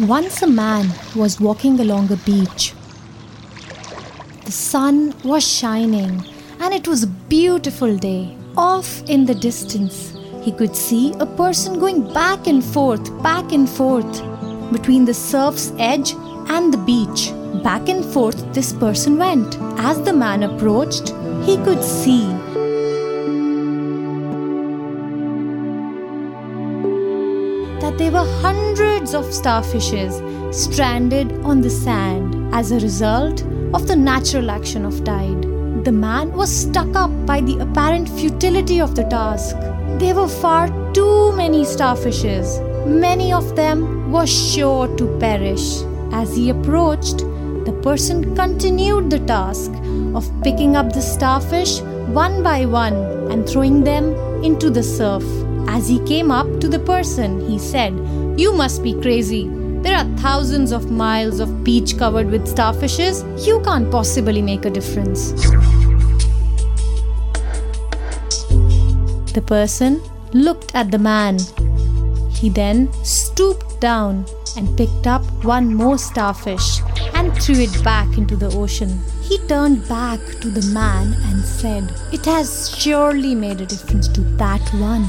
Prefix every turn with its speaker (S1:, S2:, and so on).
S1: Once a man was walking along a beach. The sun was shining and it was a beautiful day. Off in the distance, he could see a person going back and forth, back and forth between the surf's edge and the beach. Back and forth this person went. As the man approached, he could see that there were hundreds of starfishes stranded on the sand as a result of the natural action of tide. The man was stuck up by the apparent futility of the task. There were far too many starfishes. Many of them were sure to perish. As he approached, the person continued the task of picking up the starfish one by one and throwing them into the surf. As he came up to the person, he said, You must be crazy. There are thousands of miles of beach covered with starfishes. You can't possibly make a difference. The person looked at the man. He then stooped down and picked up one more starfish and threw it back into the ocean. He turned back to the man and said, It has surely made a difference to that one.